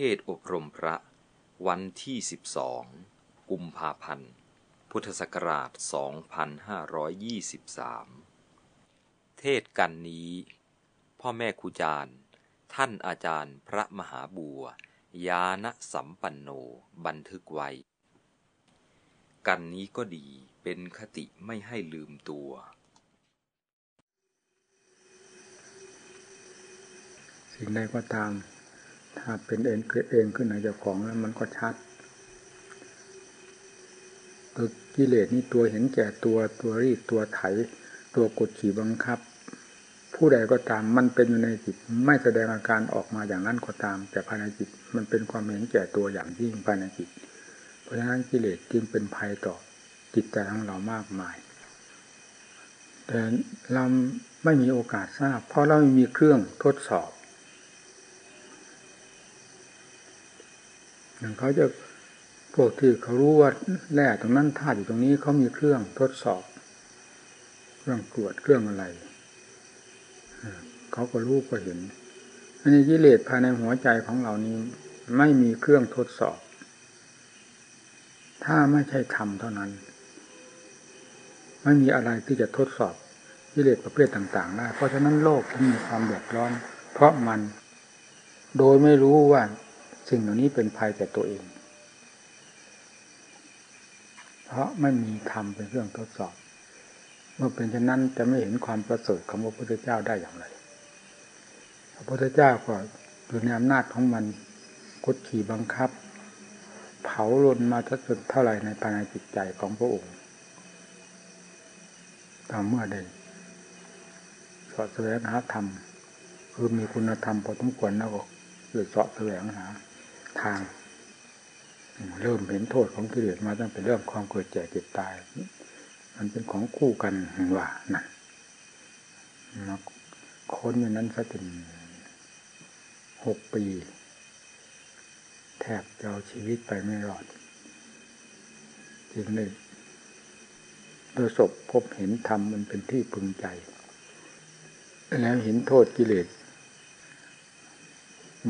เทศอบรมพระ วันที่ 12 กุมภาพันธ์ พุทธศักราช 2523 เทศกันนี้ พ่อแม่ครูจารย์ ท่านอาจารย์พระมหาบัวยาณสัมปันโนบันทึกไว้ กันนี้ก็ดีเป็นคติไม่ให้ลืมตัวสิ่งใดก็ตาม ถ้าเป็นเองเกิดเองขึ้นในเจ้าของแล้วมันก็ชัดตัวกิเลสนี่ตัวเห็นแก่ตัวตัวรีดตัวไถ ตัวกดขี่บังคับ ผู้ใดก็ตามมันเป็นอยู่ในจิต ไม่แสดงอาการออกมาอย่างนั้นก็ตาม แต่ภายในจิตมันเป็นความเห็นแก่ตัวอย่างยิ่งภายในจิต เพราะฉะนั้นกิเลสจึงเป็นภัยต่อจิตใจของเรามากมาย แต่เราไม่มีโอกาสทราบ เพราะเราไม่มีเครื่องทดสอบอย่าง เขาจะพวกที่เขารู้ว่าแร่ตรงนั้นธาตุอยู่ตรงนี้เขามีเครื่องทดสอบ เครื่องตรวจเครื่องอะไรเขาก็รู้ก็เห็นอันนี้กิเลสภายในหัวใจของเรานี้ ไม่มีเครื่องทดสอบ ถ้าไม่ใช่ธรรมเท่านั้น ไม่มีอะไรที่จะทดสอบกิเลสประเภทต่างๆได้เพราะฉะนั้นโลกที่มีความเดือดร้อน เพราะมันโดยไม่รู้ว่า สิ่งเหล่านี้เป็นภัยแก่ตัวเอง เพราะไม่มีธรรมเป็นเครื่องทดสอบ เมื่อเป็นเช่นนั้นจะไม่เห็นความประเสริฐของพระพุทธเจ้าได้อย่างไร พระพุทธเจ้าก็อยู่ในอำนาจของมันกดขี่บังคับ เผาลนมาจนเท่าไหร่ในภายในจิตใจของพระองค์ตามเมื่อใดสอดแสวงหาธรรมคือมีคุณธรรมพอสมควรแล้วก็คือสอดแสวงหา ทาง เริ่มเห็นโทษของกิเลสมาตั้งแต่เรื่องความเกิดแก่เจ็บตาย มันเป็นของคู่กันเห็นว่านั่นค้นอย่างนั้นซะถึงหกปี แทบจะเอาชีวิตไปไม่รอดจึงเลยประสบพบเห็นธรรมมันเป็นที่พึงใจ แล้วเห็นโทษกิเลส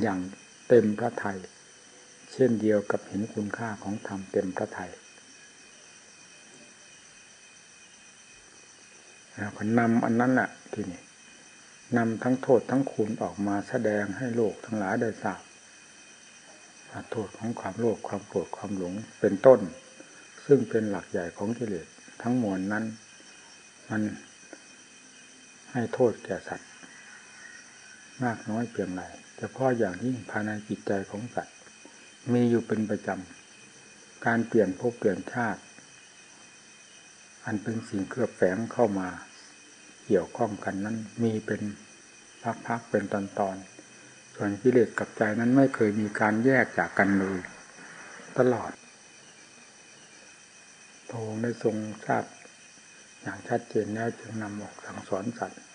อย่างเต็มพระทัย เช่นเดียวกับเห็นคุณค่าของธรรมเต็มพระทัยแล้วก็นำอันนั้นแหละทีนี้นำทั้งโทษทั้งคุณออกมาแสดงให้โลกทั้งหลายได้ทราบโทษของความโลภความโกรธความหลงเป็นต้น ซึ่งเป็นหลักใหญ่ของกิเลสทั้งมวลนั้น มันให้โทษแก่สัตว์ มากน้อยเพียงไรเฉพาะอย่างยิ่งภายในจิตใจของสัตว มีอยู่เป็นประจำ การเปลี่ยนภพเปลี่ยนชาติ อันเป็นสิ่งเคลือบแฝงเข้ามา เกี่ยวข้องกันนั้น มีเป็นพักๆเป็นตอนๆ ส่วนกิเลสกับใจนั้นไม่เคยมีการแยกจากกันเลย ตลอดพระองค์ได้ทรงทราบอย่างชัดเจนแล้วจึงนำออกสั่งสอนสัตว์ดัง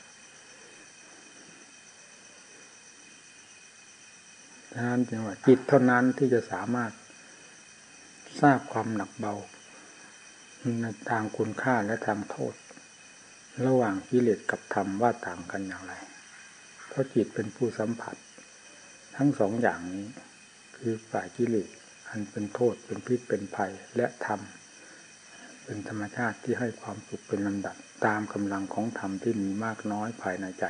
นั้นจึงว่าจิตเท่านั้นที่จะสามารถทราบความหนักเบาในทางคุณค่าและทางโทษ ระหว่างกิเลสกับธรรมว่าต่างกันอย่างไร เพราะจิตเป็นผู้สัมผัส ทั้งสองอย่างนี้ คือฝ่ายกิเลสอันเป็นโทษเป็นพิษเป็นภัยและธรรม เป็นธรรมชาติที่ให้ความสุขเป็นลำดับตามกำลังของธรรมที่มีมากน้อยภายในใจ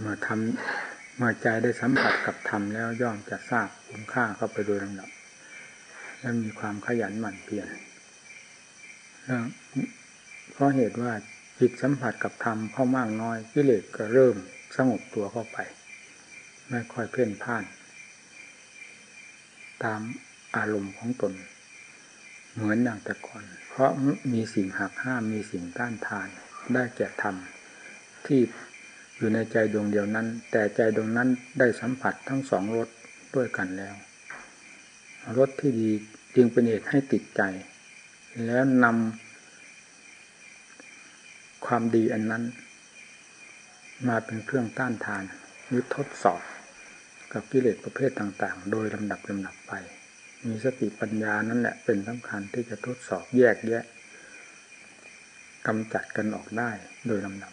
เมื่อทำเมื่อใจได้สัมผัสกับธรรมแล้วย่อมจะทราบคุณค่าเข้าไปโดยลำดับ และมีความขยันหมั่นเพียรเพราะเหตุว่าจิตสัมผัสกับธรรมเข้ามากน้อยกิเลสก็เริ่มสงบตัวเข้าไป ไม่ค่อยเพ่นพ่าน ตามอารมณ์ของตน เหมือนอย่างแต่ก่อน เพราะมีสิ่งหักห้ามมีสิ่งต้านทานได้แก่ธรรมที่ อยู่ในใจดวงเดียวนั้น แต่ใจดวงนั้นได้สัมผัสทั้งสองรสด้วยกันแล้วรสที่ดีจึงเป็นเหตุให้ติดใจ แล้วนำความดีอันนั้น มาเป็นเครื่องต้านทานหรือทดสอบกับกิเลสประเภทต่างๆ โดยลำดับลำดับไป มีสติปัญญานั่นแหละเป็นสำคัญที่จะทดสอบแยกแยะกำจัดกันออกได้โดยลำดับ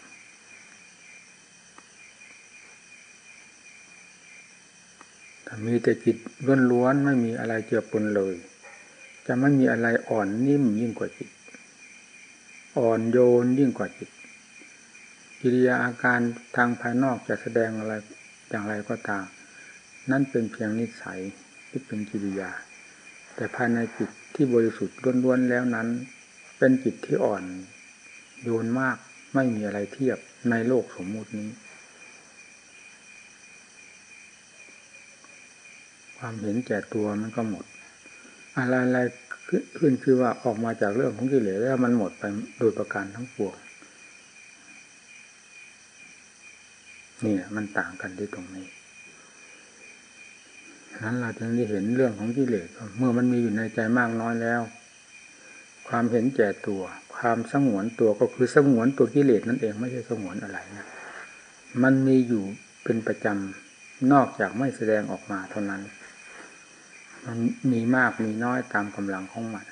ถ้า มีแต่จิตล้วนๆไม่มีอะไรเจือปนเลย จะไม่มีอะไรอ่อนนิ่มยิ่งกว่าจิต อ่อนโยนยิ่งกว่าจิต กิริยาอาการทางภายนอกจะแสดงอะไรอย่างไรก็ตาม นั่นเป็นเพียงนิสัยที่เป็นกิริยา แต่ภายในจิตที่บริสุทธิ์ล้วนๆแล้วนั้น เป็นจิตที่อ่อนโยนมากไม่มีอะไรเทียบในโลกสมมุตินี้ ความเห็นแก่ตัวมันก็หมด อะไรๆขึ้นคือว่าออกมาจากเรื่องของกิเลสแล้วมันหมดไปโดยประการทั้งปวงนี่มันต่างกันที่ตรงนี้นั้นเราจึงได้เห็นเรื่องของกิเลสเมื่อมันมีอยู่ในใจมากน้อยแล้ว ความเห็นแก่ตัว ความสงวนตัวก็คือสงวนตัวกิเลสนั่นเองไม่ใช่สงวนอะไรนะมันมีอยู่เป็นประจำนอกจากไม่แสดงออกมาเท่านั้น มันมีมากมีน้อยตามกำลังของมัน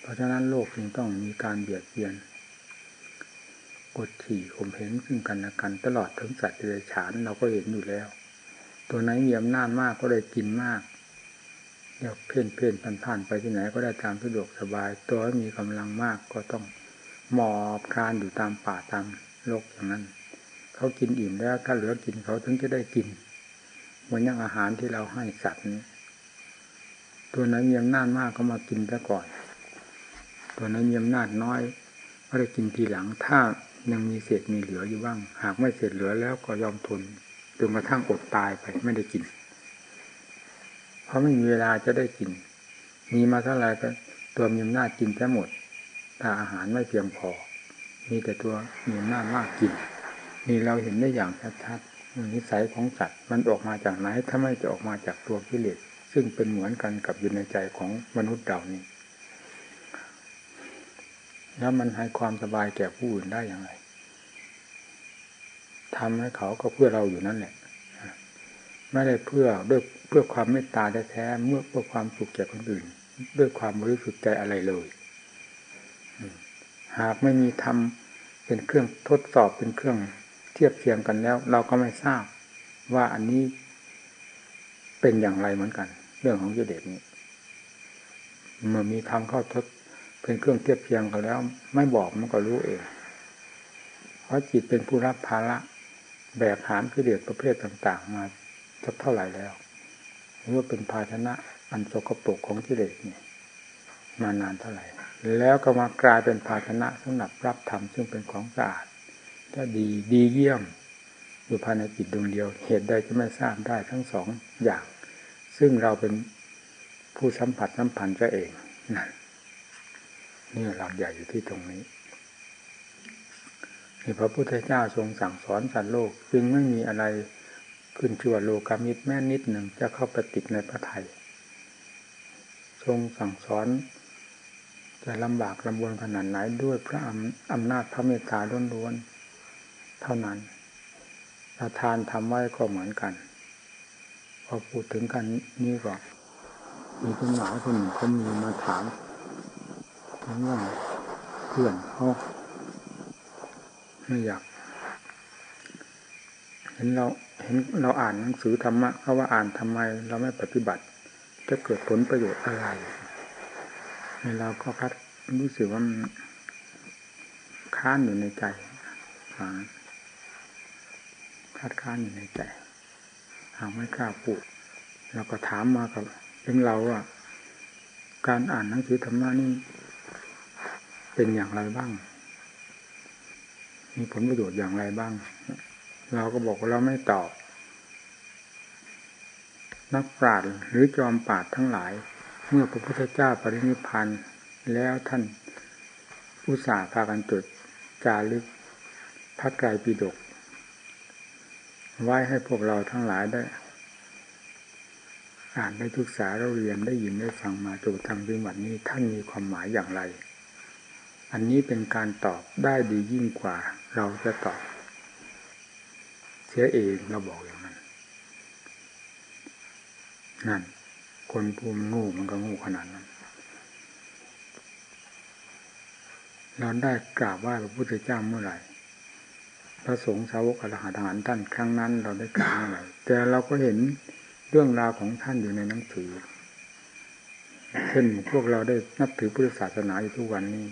เพราะฉะนั้นโลกจึงต้องมีการเบียดเบียนกดขี่ข่มเหงซึ่งกันและกัน ตลอดถึงสัตว์เดรัจฉานเราก็เห็นอยู่แล้ว ตัวไหนมีอำนาจมากก็ได้กินมากเดี๋ยวเพ่นเพ่นผ่านผ่านไปที่ไหนก็ได้ตามสะดวกสบาย ตัวมีกำลังมากก็ต้องหมอบคานอยู่ตามป่าตามโลกอย่างนั้น เขากินอิ่มแล้วถ้าเหลือกินเขาถึงจะได้กิน เหมือนอย่างอาหารที่เราให้สัตว์นี้ตัวไหนมีอำนาจมากก็มากินซะก่อน ตัวไหนมีอำนาจน้อยก็ได้กินทีหลัง ถ้ายังมีเศษมีเหลืออยู่บ้าง หากไม่เศษเหลือแล้วก็ยอมทนจนกระทั่งอดตายไปไม่ได้กิน เพราะไม่มีเวลาจะได้กิน มีมาเท่าไหร่ก็ตัวมีอำนาจกินแค่หมด ถ้าอาหารไม่เพียงพอ มีแต่ตัวมีอำนาจมากกิน นี่เราเห็นได้อย่างชัดๆ นิสัยของสัตว์มันออกมาจากไหนถ้าไม่จะออกมาจากตัวกิเลสซึ่งเป็นเหมือนกันกับอยู่ในใจของมนุษย์เรานี่แล้วมันให้ความสบายแก่ผู้อื่นได้อย่างไรทำให้เขาก็เพื่อเราอยู่นั่นแหละไม่ได้เพื่อด้วยเพื่อความเมตตาแท้ๆเมื่อเพื่อความสุขแก่คนอื่น ด้วยความบริสุทธิ์ใจอะไรเลยหากไม่มีทำเป็นเครื่องทดสอบเป็นเครื่อง เทียบเทียงกันแล้ว เราก็ไม่ทราบว่าอันนี้เป็นอย่างไรเหมือนกัน เรื่องของกิเลสนี้เมื่อมีทำเข้าทดเป็นเครื่องเทียบเทียงกันแล้ว ไม่บอกมันก็รู้เอง เพราะจิตเป็นผู้รับภาระแบกหามกิเลสประเภทต่าง ๆ มาสักเท่าไหร่แล้วหรือว่าเป็นภาชนะอันสกปรกของกิเลสนี่มานานเท่าไหร่ แล้วก็มากลายเป็นภาชนะสำหรับรับธรรมซึ่งเป็นของสะอาด ถ้าดีดีเยี่ยมอยู่ภายในจิตดวงเดียว เหตุใดจะไม่ทราบได้ทั้งสองอย่าง ซึ่งเราเป็นผู้สัมผัสสัมพันธ์จะเองนั่นนี่หลักใหญ่อยู่ที่ตรงนี้ที่พระพุทธเจ้าทรงสั่งสอนสัตว์โลก จึงไม่มีอะไรขึ้นชื่อว่าโลกามิตรแม้นิดหนึ่งจะเข้าไปติดในพระไทยทรงสั่งสอนจะลำบากลำบนขนาดไหนด้วยพระอำนาจพระเมตตาล้วนๆ เท่านั้นประทานทำไว้ก็เหมือนกัน พอพูดถึงกันนี้ก็มีจดหมายคนหนึ่งเขามีมาถามถามว่าเพื่อนเขาไม่อยาก เห็นเราเห็นเราอ่านหนังสือธรรมะเขาว่าอ่านทำไม เราไม่ปฏิบัติ จะเกิดผลประโยชน์อะไรเราก็คัดรู้สึกว่ามันค้านอยู่ในใจ คัดค้านอยู่ในใจหากไม่กล้าพูดเราก็ถามมากับถึงเราว่าการอ่านหนังสือธรรมะนี่เป็นอย่างไรบ้าง มีผลประโยชน์อย่างไรบ้าง เราก็บอกว่าเราไม่ตอบ นักปราชญ์หรือจอมปราชญ์ทั้งหลาย เมื่อพระพุทธเจ้าปรินิพพานแล้วท่านอุตส่าห์พากันจดจารึกพระไตรปิฎก ไว้ให้พวกเราทั้งหลายได้ อ่านได้ศึกษาเราเรียนได้ยินได้ฟังมาจนทำถึงวันนี้ท่านมีความหมายอย่างไร อันนี้เป็นการตอบได้ดียิ่งกว่า เราจะตอบเสียเองเราบอกอย่างนั้น นั่น คนภูมิงูมันก็งูขนาดนั้นเราได้กราบไหว้พระพุทธเจ้าเมื่อไหร่ พระสงฆ์สาวกอรหันต์ทหารท่านครั้งนั้นเราได้กล่าวอะไรแต่เราก็เห็นเรื่องราวของท่านอยู่ในหนังสือเช่นพวกเราได้นับถือพุทธศาสนาอยู่ทุกวันนี้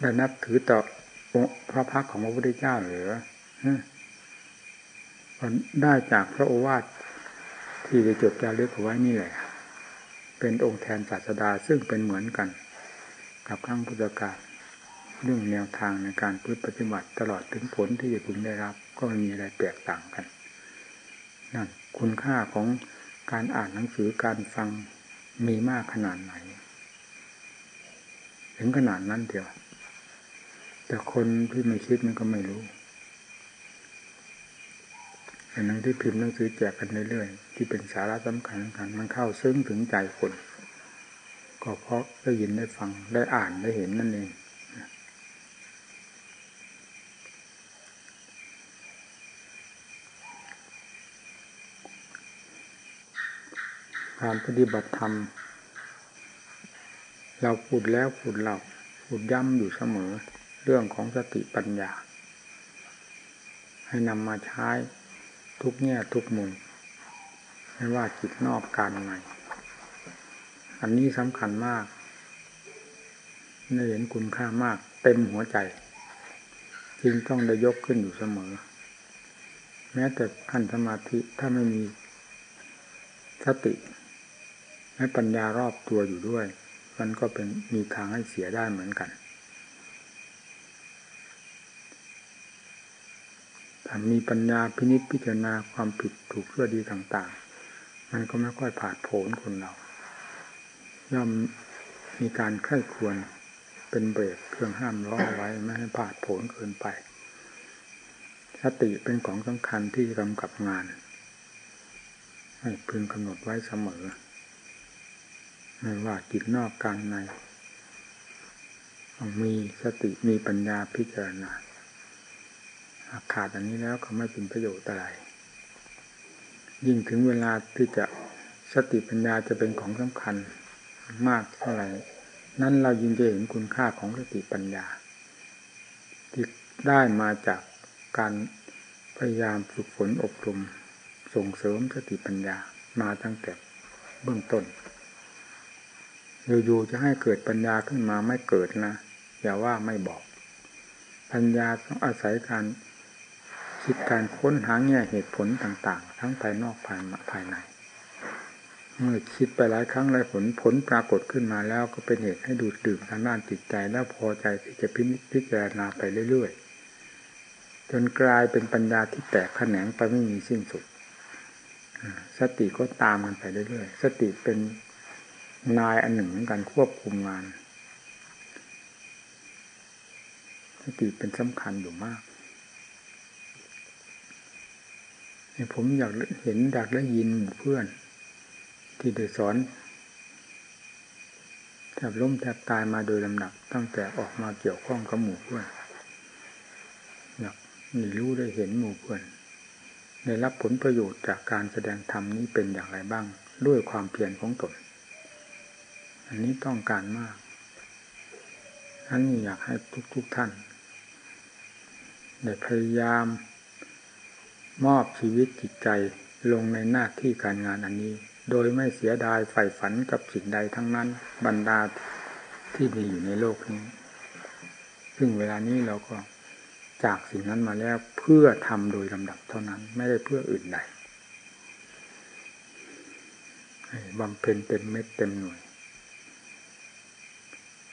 ได้นับถือต่อพระพักของพระพุทธเจ้าหรือได้จากพระโอวาทที่ได้จดจารึกเอาไว้นี่แหละ เป็นองค์แทนศาสดาซึ่งเป็นเหมือนกัน กับครั้งพุทธกาล เรื่องแนวทางในการปฏิบัติตลอดถึงผลที่จะพึงได้รับ ก็ไม่มีอะไรแตกต่างกันนั่นคุณค่าของการอ่านหนังสือการฟังมีมากขนาดไหน ถึงขนาดนั้นเดียว แต่คนที่ไม่คิดมันก็ไม่รู้แต่หนังที่พิมพ์หนังสือแจกกันเรื่อยๆที่เป็นสาระสำคัญกันมันเข้าซึ้งถึงใจคน ก็เพราะได้ยินได้ฟังได้อ่านได้เห็นนั่นเอง การปฏิบัติธรรม เราพูดแล้วพูดเล่าพูดย้ำอยู่เสมอ เรื่องของสติปัญญา ให้นำมาใช้ทุกแง่ทุกมุมไม่ว่าจิตนอกการในอันนี้สำคัญมากได้เห็นคุณค่ามาก เต็มหัวใจ จึงต้องได้ยกขึ้นอยู่เสมอ แม้แต่ขั้นสมาธิถ้าไม่มีสติ และปัญญารอบตัวอยู่ด้วย มันก็เป็นมีทางให้เสียได้เหมือนกันถ้ามีปัญญาพินิจพิจารณาความผิดถูกชั่วดีต่างๆ มันก็ไม่ค่อยผาดโผนคนเรา ย่อมมีการไข้ควรเป็นเบรกเครื่องห้ามล้อไว้ไม่ให้ผาดโผนเกินไป สติเป็นของสำคัญที่กำกับงาน ให้พึงกำหนดไว้เสมอ ไม่ว่าจิตนอกกลารใน มีสติมีปัญญาพิจารณาขาดอันนี้แล้วก็ไม่เป็นประโยชน์อะไร ยิ่งถึงเวลาที่จะสติปัญญาจะเป็นของสำคัญมากเท่าไหร่ นั้นเรายิ่งจะเห็นคุณค่าของสติปัญญา ที่ได้มาจากการพยายามฝึกฝนอบรมส่งเสริมสติปัญญามาตั้งแต่เบื้องต้น อยู่ๆจะให้เกิดปัญญาขึ้นมาไม่เกิดนะอย่าว่าไม่บอก ปัญญาต้องอาศัยการคิดการค้นหาแง่เหตุผลต่างๆ ทั้งภายนอกภายภายใน เมื่อคิดไปหลายครั้งหลายผลผลปรากฏขึ้นมาแล้วก็เป็นเหตุให้ดูดดื่มทางด้านจิตใจแล้วพอใจที่จะพิพิจารณาไปเรื่อยๆ จนกลายเป็นปัญญาที่แตกแขนงไปไม่มีสิ้นสุด สติก็ตามมันไปเรื่อยๆ สติเป็น นายอันหนึ่งเหมือนกันควบคุมงานสติเป็นสำคัญอยู่มากผมอยากเห็นอยากได้ยินเพื่อน ที่ได้สอนแทบล้มแทบตายมาโดยลำดับตั้งแต่ออกมาเกี่ยวข้องกับหมู่เพื่อนอยากมีรู้ได้เห็นหมู่เพื่อนได้รับผลประโยชน์จากการแสดงธรรมนี้เป็นอย่างไรบ้าง ด้วยความเพียรของตน อันนี้ต้องการมากอันนี้อยากให้ทุกๆทท่านได้พยายามมอบชีวิตจิตใจลงในหน้าที่การงานอันนี้ โดยไม่เสียดายใฝ่ฝันกับสิ่งใดทั้งนั้นบรรดาที่มีอยู่ในโลกนี้ ซึ่งเวลานี้เราก็จากสิ่งนั้นมาแล้วเพื่อทำโดยลำดับเท่านั้น ไม่ได้เพื่ออื่นใดบำเพ็ญเต็มเม็ดเต็มหน่วย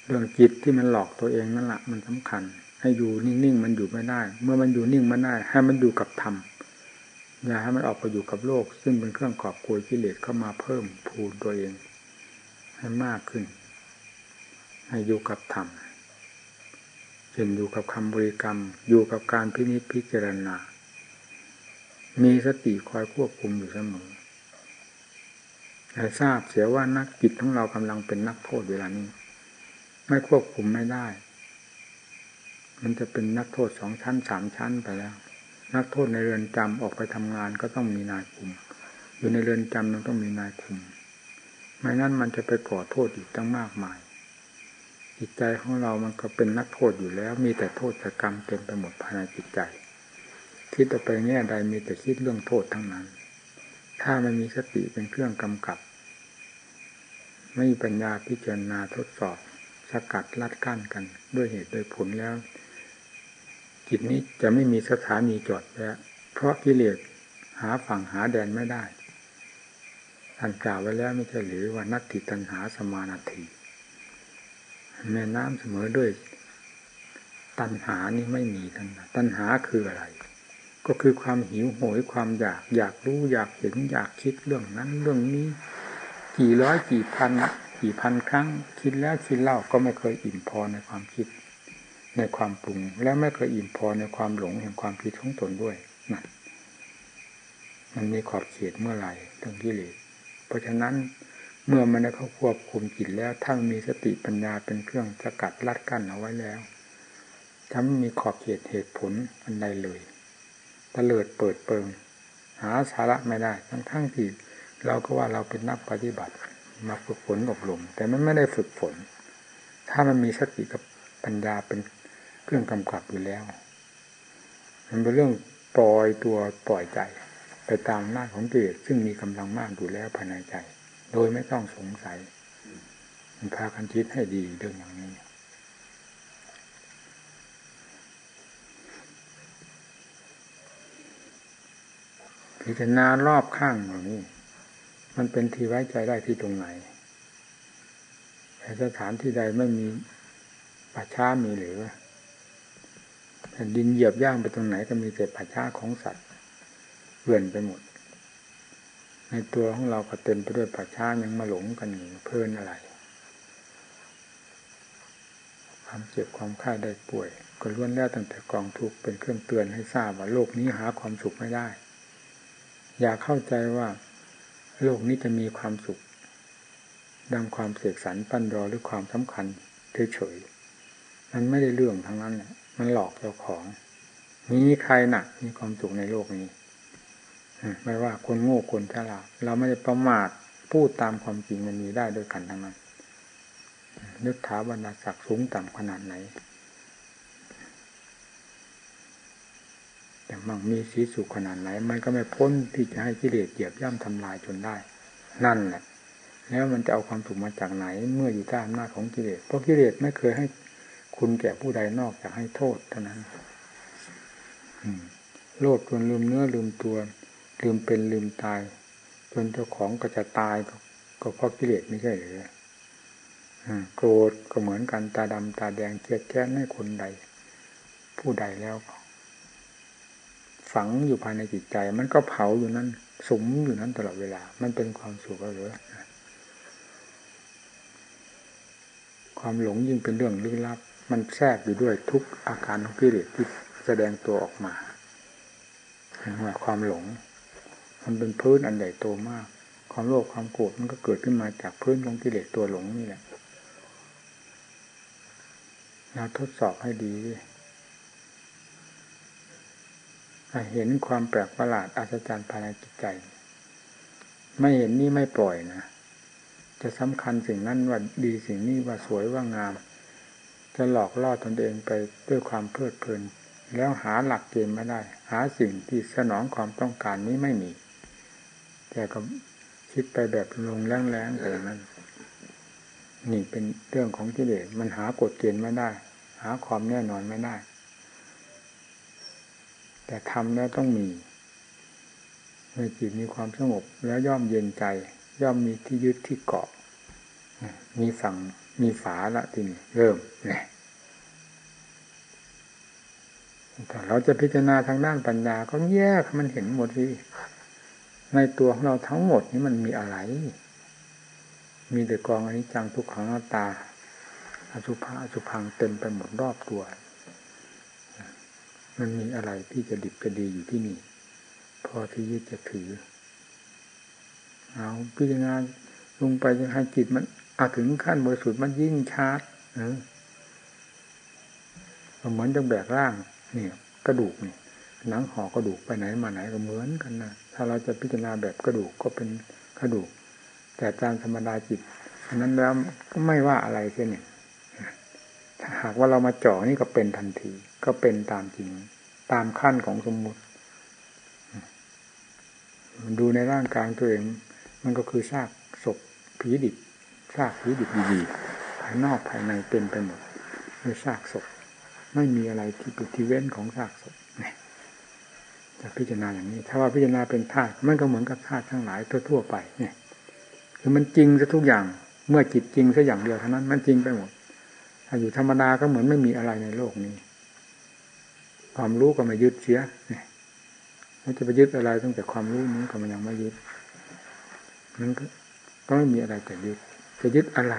เรื่องจิตที่มันหลอกตัวเองนั่นแหละมันสำคัญ ให้อยู่นิ่งๆมันอยู่ไม่ได้ เมื่อมันอยู่นิ่งมันได้ ให้มันอยู่กับธรรมอย่าให้มันออกไปอยู่กับโลก ซึ่งเป็นเครื่องกอบกวยกิเลสเข้ามาเพิ่มพูนตัวเอง ให้มากขึ้น ให้อยู่กับธรรมเช่นอยู่กับคำบริกรรม อยู่กับการพินิจพิจารณา มีสติคอยควบคุมอยู่เสมอแต่ทราบเสียว่านักจิตของเรากำลังเป็นนักโทษเวลานี้ ไม่ควบคุมไม่ได้ มันจะเป็นนักโทษสองชั้นสามชั้นไปแล้ว นักโทษในเรือนจำออกไปทำงานก็ต้องมีนายคุม อยู่ในเรือนจำมันต้องมีนายคุม ไม่งั้นมันจะไปก่อโทษอีกตั้งมากมายจิตใจของเรามันก็เป็นนักโทษอยู่แล้ว มีแต่โทษกรรมเต็มไปหมดภายในจิตใจ คิดต่อไปแง่ใดมีแต่คิดเรื่องโทษทั้งนั้น ถ้ามันมีสติเป็นเครื่องกำกับ ไม่มีปัญญาพิจารณาทดสอบ กัดลัดกั้นกัน ด้วยเหตุโดยผลแล้ว จิตนี้จะไม่มีสถานีจอดแล้วเพราะกิเลสหาฝั่งหาแดนไม่ได้ท่านกล่าวไว้แล้วไม่ใช่หรือว่านัตติตันหาสมานาทีแม่น้ำเสมอด้วย ตัณหานี่ไม่มีทั้งนั้นตัณหาคืออะไร ก็คือความหิวโหยความอยาก อยากรู้อยากเห็นอยากคิดเรื่องนั้นเรื่องนี้ กี่ร้อยกี่พัน กี่พันครั้ง คิดแล้วคิดเล่าก็ไม่เคยอิ่มพอในความคิด ในความปรุง และไม่เคยอิ่มพอในความหลงแห่งความคิดของตนด้วยนั่นมันมีขอบเขตเมื่อไหร่ตรงที่เลยเพราะฉะนั้นเมื่อมันได้เข้าควบคุมจิตแล้วทั้งมีสติปัญญาเป็นเครื่องสกัดลัดกั้นเอาไว้แล้วถ้าไม่มีขอบเขตเหตุผลอันใดเลยตะเลิดเปิดเปิง หาสาระไม่ได้ทั้งทั้งที่เราก็ว่าเราเป็นนักปฏิบัติ มาฝึกฝนอบรม แต่มันไม่ได้ฝึกฝน ถ้ามันมีสติกับปัญญาเป็นเครื่องกำกับอยู่แล้ว มันเป็นเรื่องปล่อยตัวปล่อยใจ ไปตามหน้าของกิเลสซึ่งมีกำลังมากอยู่แล้วภายในใจ โดยไม่ต้องสงสัย มันพากันคิดให้ดีเรื่องอย่างนี้พิจารณารอบข้างอย่างนี้ มันเป็นที่ไว้ใจได้ที่ตรงไหนแต่สถานที่ใดไม่มีป่าช้ามีหรือแผ่นดินเหยียบย่างไปตรงไหนก็มีแต่ป่าช้าของสัตว์เลื่อนไปหมด ในตัวของเราก็เต็มไปด้วยป่าช้ายังมาหลงกันอยู่เพลินอะไร ความเจ็บความค่ายได้ป่วย ก็ล้วนแล้วตั้งแต่กองทุกเป็นเครื่องเตือนให้ทราบว่าโลกนี้หาความสุขไม่ได้ อย่าเข้าใจว่า โลกนี้จะมีความสุข ดังความเสกสรรปั้นรอหรือความสำคัญเฉยๆมันไม่ได้เรื่องทั้งนั้นมันหลอกเจ้าของ มีใครหนักมีความสุขในโลกนี้ไม่ว่าคนโง่คนฉลาดเราไม่ได้ประมาทพูดตามความจริงมันมีได้ด้วยกันทั้งนั้นนึกถาบรรดาศักดิ์สูงต่ำขนาดไหน แต่ มั่งมีสีสุขขนาดไหน มันก็ไม่พ้นที่จะให้กิเลสเหยียบย่ำทำลายจนได้ นั่นแหละ แล้วมันจะเอาความสุขมาจากไหน เมื่ออยู่ใต้อำนาจของกิเลสเพราะกิเลสไม่เคยให้คุณแก่ผู้ใดนอกจากให้โทษเท่านั้นโลภจนลืมเนื้อลืมตัว ลืมเป็นลืมตาย จนเจ้าของก็จะตายก็เพราะกิเลสไม่ใช่หรือโกรธก็เหมือนกันตาดำตาแดงเกลียดแค้นให้คนใด ผู้ใดแล้ว ฝังอยู่ภายในจิตใจ มันก็เผาอยู่นั้นสมอยู่นั้นตลอดเวลา มันเป็นความสุขหรือความหลงยิ่งเป็นเรื่องลึกลับ มันแทรกอยู่ด้วยทุกอาการของกิเลสที่แสดงตัวออกมาว่าความหลง มันเป็นพื้นอันใหญ่โตมาก ความโลภความโกรธมันก็เกิดขึ้นมาจากพื้นของกิเลสตัวหลงนี่แหละเราทดสอบให้ดี เห็นความแปลกประหลาดอัศจรรย์ภายในจิตใจ ไม่เห็นนี่ไม่ปล่อยนะ จะสำคัญสิ่งนั้นว่าดีสิ่งนี้ว่าสวยว่างาม จะหลอกล่อตนเองไปด้วยความเพลิดเพลิน แล้วหาหลักเกณฑ์ไม่ได้ หาสิ่งที่สนองความต้องการนี้ไม่มี แต่ก็คิดไปแบบลงแรงๆแบบนั้นนี่เป็นเรื่องของกิเลสมันหากฎเกณฑ์ไม่ได้ หาความแน่นอนไม่ได้ แต่ทำแล้วต้องมีเมื่อจิตมีความสงบแล้วย่อมเย็นใจ ย่อมมีที่ยึดที่เกาะ มีฝั่งมีฝาละทีนี้เริ่มเนี่ยแต่เราจะพิจารณาทางด้านปัญญาก็แยกมันเห็นหมดที่ในตัวของเราทั้งหมดนี้มันมีอะไร มีแต่กองอนิจจังทุกขังตา อสุภะอสุพังเต็มไปหมดรอบตัว มันมีอะไรที่จะดิบจะดีอยู่ที่นี่ พอที่ยึดจะถือ เอาพิจารณาลงไปจะให้จิตมันอาถึงขั้นบริสุทธิ์มันยิ่งชาร์จเออเหมือนจะแบกร่าง เนี่ย กระดูกเนี่ยหนังห่อกระดูกไปไหนมาไหนก็เหมือนกันนะถ้าเราจะพิจารณาแบบกระดูกก็เป็นกระดูก แต่ตามธรรมดาจิตอันนั้นแล้วก็ไม่ว่าอะไรเช่นนี้ถ้าหากว่าเรามาจ่อนี่ก็เป็นทันที ก็เป็นตามจริง ตามขั้นของสมมุติ ดูในร่างกายตัวเอง มันก็คือซากศพผีดิบซากผีดิบดีๆภายนอกภายในเต็มไปหมดด้วยซากศพไม่มีอะไรที่เป็นที่เว้นของซากศพจะพิจารณาอย่างนี้ ถ้าว่าพิจารณาเป็นธาตุมันก็เหมือนกับธาตุทั้งหลายทั่วๆไป เนี่ยคือมันจริงซะทุกอย่าง เมื่อจิตจริงซะอย่างเดียวเท่านั้น มันจริงไปหมดถ้าอยู่ธรรมดาก็เหมือนไม่มีอะไรในโลกนี้ ความรู้ก็ไม่ยึดเสียเนี่ยมันจะไปยึดอะไรตั้งแต่ความรู้นี้ก็มันยังไม่ยึดมันก็ไม่มีอะไรแต่ยึด จะยึดอะไร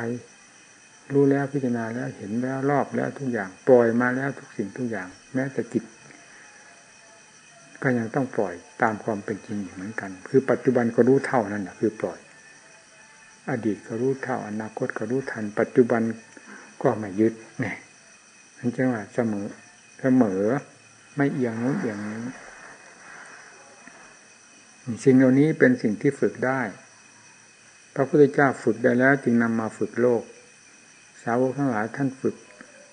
รู้แล้วพิจารณาแล้วเห็นแล้วรอบแล้วทุกอย่าง ปล่อยมาแล้วทุกสิ่งทุกอย่าง แม้แต่จิตก็ยังต้องปล่อยตามความเป็นจริงเหมือนกัน คือปัจจุบันก็รู้เท่านั้นแหะคือปล่อย อดีตก็รู้เท่า อนาคตก็รู้ทัน ปัจจุบันก็ไม่ยึดเนี่ยนั่นจึงว่าเสมอเสมอ ไม่เอียงโน้นเอียงนี้สิ่งเหล่านี้เป็นสิ่งที่ฝึกได้ พระพุทธเจ้าฝึกได้แล้วจึงนำมาฝึกโลก สาวกทั้งหลายท่านฝึก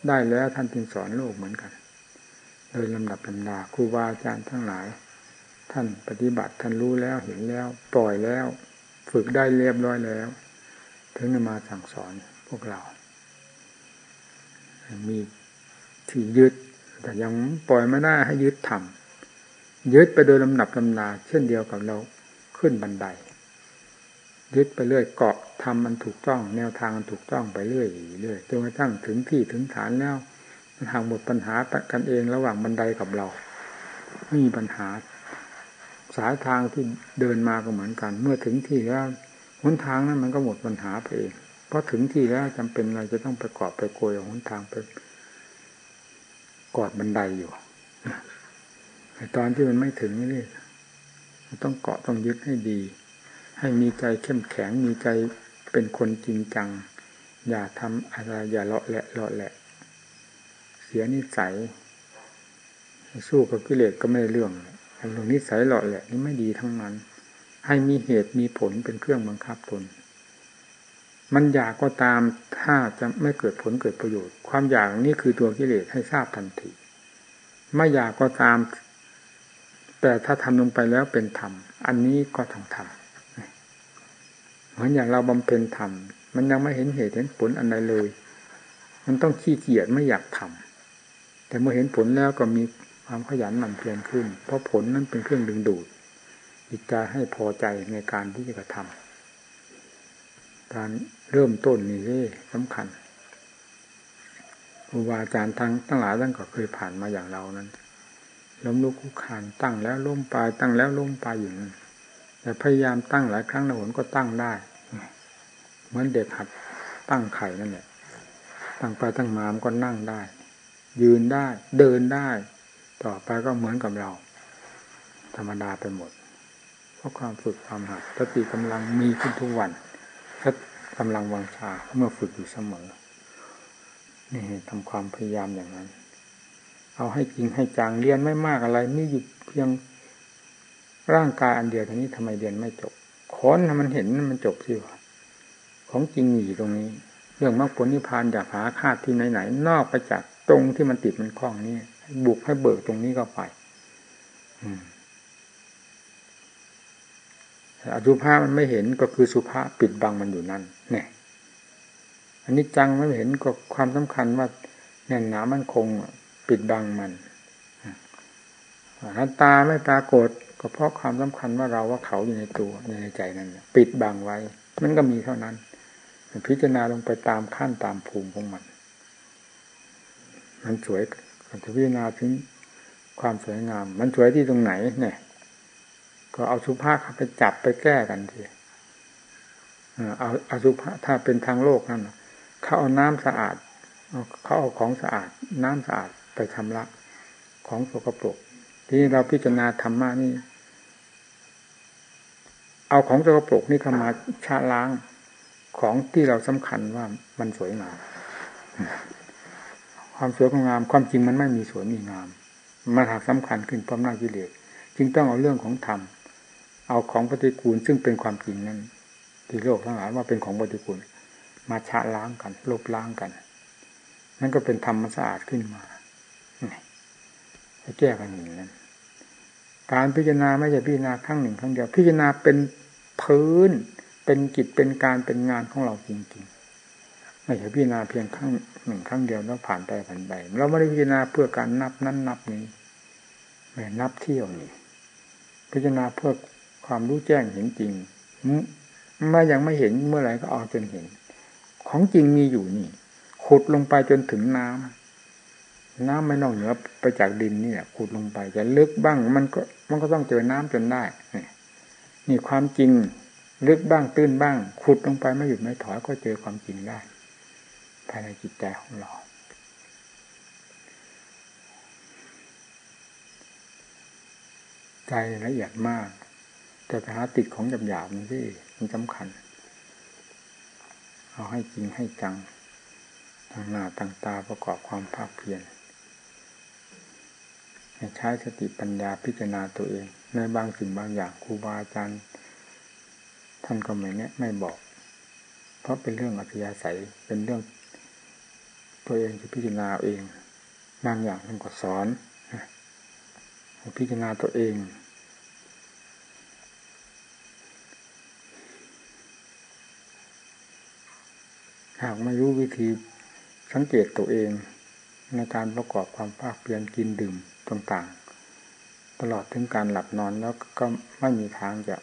ได้แล้วท่านจึงสอนโลกเหมือนกัน โดยลำดับลำดาครูบาอาจารย์ทั้งหลาย ท่านปฏิบัติท่านรู้แล้วเห็นแล้วปล่อยแล้ว ฝึกได้เรียบร้อยแล้ว ถึงจะมาสั่งสอนพวกเรา มีที่ยึด แต่ยังปล่อยไม่ได้ให้ยึดทำยึดไปโดยลำดับลำดาเช่นเดียวกับเราขึ้นบันได ยึดไปเรื่อยเกาะทำมันถูกต้อง แนวทางมันถูกต้องไปเรื่อยเรื่อยจนกระทั่งถึงที่ถึงฐานแล้วมันห่างหมดปัญหากันเองระหว่างบันไดกับเราไม่มีปัญหา สายทางที่เดินมาก็เหมือนกัน เมื่อถึงที่แล้วหนทางนั้นมันก็หมดปัญหาไปเองเพราะถึงที่แล้วจำเป็นเราจะต้องไปเกาะไปโกยหนทางไป กอดบันไดอยู่ตอนที่มันไม่ถึงนี่ต้องเกาะต้องยึดให้ดี ให้มีใจเข้มแข็งมีใจเป็นคนจริงจัง อย่าทำอะไรอย่าเลาะแหละเลาะแหละ เสียนิสัย สู้กับกิเลสก็ไม่ได้เรื่องเรื่องนิสัยเลาะแหละนี่ไม่ดีทั้งนั้น ให้มีเหตุมีผลเป็นเครื่องบังคับตน มันอยากก็ตามถ้าจะไม่เกิดผลเกิดประโยชน์ ความอยากนี่คือตัวกิเลสให้ทราบทันทีไม่อยากก็ตาม แต่ถ้าทำลงไปแล้วเป็นธรรม อันนี้ก็ต้องทำเหมือนอย่างเราบำเพ็ญธรรม มันยังไม่เห็นเหตุเห็นผลอันใดเลย มันต้องขี้เกียจไม่อยากทำแต่เมื่อเห็นผลแล้วก็มีความขยันหมั่นเพียรขึ้น เพราะผลนั้นเป็นเครื่องดึงดูดจิตใจให้พอใจในการที่จะกระทำ การเริ่มต้นนี่สำคัญครูบาอาจารย์ทั้งตั้งหลายท่านก็เคยผ่านมาอย่างเรานั้นล้มลุกคุกคานตั้งแล้วล้มไปตั้งแล้วล้มไปอยู่นั้นแต่พยายามตั้งหลายครั้งนะผลก็ตั้งได้ เหมือนเด็กหัดตั้งไข่นั่นแหละตั้งไปตั้งมามันก็นั่งได้ ยืนได้ เดินได้ ต่อไปก็เหมือนกับเรา ธรรมดาไปหมด เพราะความฝึกความหัดสติกำลังมีขึ้นทุกวัน กำลังวังชาเมื่อฝึกอยู่เสมอ นี่ทำความพยายามอย่างนั้น เอาให้จริงให้จางเรียนไม่มากอะไรนี่อยู่เพียงร่างกายอันเดียวเท่านี้ทำไมเรียนไม่จบค้นมันเห็นมันจบสิวะของจริงอยู่ตรงนี้ เรื่องมรรคผลนิพพานอยากหาคาดที่ไหนๆนอกไปจากตรงที่มันติดมันคล้องนี่บุกให้เบิกตรงนี้ก็ไป อ สุภาพมันไม่เห็นก็คือสุภาพปิดบังมันอยู่นั่นเนี่ยอันนี้จังไม่เห็นก็ความสำคัญว่าแน่นหนามันคงปิดบังมันอัตตาไม่ปรากฏก็เพราะความสำคัญว่าเราว่าเขาอยู่ในตัวในใจนั้นปิดบังไว้ มันก็มีเท่านั้น พิจารณาลงไปตามขั้นตามภูมิของมัน มันสวยจะพิจารณาถึงความสวยงาม มันสวยที่ตรงไหนเนี่ย ก็เอาสุภาพเข้าไปจับไปแก้กันทีเอาเอาสุภาพถ้าเป็นทางโลกนั่นเขาเอาน้ำสะอาดเขาเอาของสะอาด น้ำสะอาดไปชำระของสกปรกทีนี้เราพิจารณาธรรมะนี่ เอาของสกปรกนี่เข้ามาชะล้างของที่เราสำคัญว่ามันสวยงามความสวยงาม ความจริงมันไม่มีสวยมีงาม มันหากสำคัญขึ้นพราะหน้ากิเลสจึงต้องเอาเรื่องของธรรม เอาของปฏิกูลซึ่งเป็นความจริงนั้น ที่โลกทั้งหลายว่าเป็นของปฏิกูล มาชะล้างกันลบล้างกัน นั่นก็เป็นธรรมสะอาดขึ้นมาจะแก้กันอย่างนั้นการพิจารณาไม่ใช่พิจารณาครั้งหนึ่งครั้งเดียว พิจารณาเป็นพื้น เป็นกิจเป็นการเป็นงานของเราจริงๆ ไม่ใช่พิจารณาเพียงครั้งหนึ่งครั้งเดียวแล้วผ่านไปผ่านไปเราไม่ได้พิจารณาเพื่อการนับนั้นนับนี้ไม่นับเที่ยวนี่พิจารณาเพื่อ ความรู้แจ้งเห็นจริงเมื่อยังไม่เห็นเมื่อไหร่ก็เอาจนเห็น ของจริงมีอยู่นี่ ขุดลงไปจนถึงน้ำน้ำไม่นอกเหนือไปจากดินนี่แหละขุดลงไปจะลึกบ้าง มันก็มันก็ต้องเจอน้ำจนได้นี่ความจริงลึกบ้างตื้นบ้าง ขุดลงไปไม่หยุดไม่ถอยก็เจอความจริงได้ ภายในจิตใจของเราใจละเอียดมาก แต่ไปหาติดของหยาบๆนี่ที่มันสำคัญ เอาให้จริงให้จังทางหน้าต่างตาประกอบความภาคเพียรใช้สติปัญญาพิจารณาตัวเอง ในบางสิ่งบางอย่างครูบาอาจารย์ท่านก็ไม่แนะไม่บอก เพราะเป็นเรื่องอัธยาศัยเป็นเรื่อง ตัวเองจะพิจารณาเองบางอย่างท่านก็สอนพิจารณาตัวเอง หากไม่รู้วิธีสังเกตตัวเองในการประกอบความภาคเพียรกินดื่มต่างๆ ตลอดถึงการหลับนอนแล้วก็ไม่มีทางจะ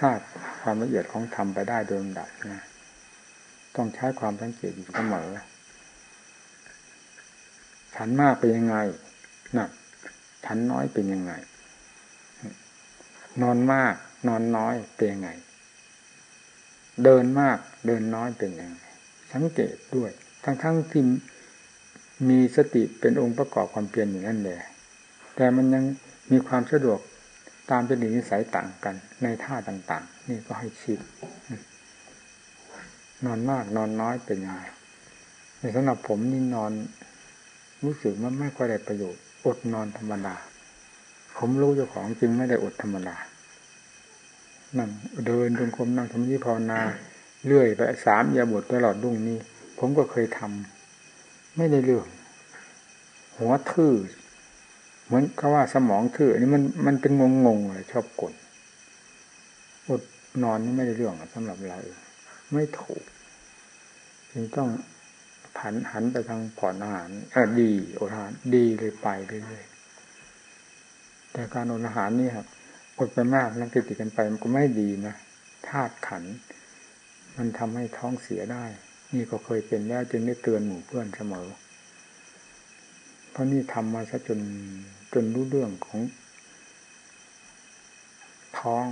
ทราบความละเอียดของธรรมไปได้โดยลำดับนะต้องใช้ความสังเกตอยู่เสมอฉันมากเป็นยังไงนะฉันน้อยเป็นยังไง นอนมาก นอนน้อยเป็นยังไง เดินมากเดินน้อยเป็นยังไงสังเกตด้วย ทั้งๆทที่มีสติเป็นองค์ประกอบความเพียรอยู่นั่นแหละแต่มันยังมีความสะดวกตามเป็นนิสัยต่างกัน ในท่าต่าง ๆ นี่ก็ให้ชิดนอนมากนอนน้อยเป็นยังไงในสำหรับผมนี่นอนรู้สึกว่าไม่ค่อยได้ประโยชน์ อดนอนธรรมดา ผมรู้เจ้าของจึงไม่ได้อดธรรมดา นั่งเดินจงกรมนั่งทำยี่ภาวนาเรื่อยไปสามยาบทตลอดรุ่งนี้ ผมก็เคยทำไม่ได้เรื่อง หัวทื่อเหมือนเขาว่าสมองทื่ออันนี้มันมันเป็นงงงเลยชอบกดอดนอนนี่ไม่ได้เรื่องสำหรับเราไม่ถูกจึงต้องผันหันไปทางผ่อนอาหารเออดีอดอาหารดีเลยไปเรื่อยๆแต่การอดอาหารนี่ครับ อดไปมากนั่งติดติดกันไปมันก็ไม่ดีนะธาตุขัน มันทำให้ท้องเสียได้ นี่ก็เคยเป็นแล้วจึงได้เตือนหมู่เพื่อนเสมอ เพราะนี่ทำมาซะจนจนรู้เรื่องของ ท้อง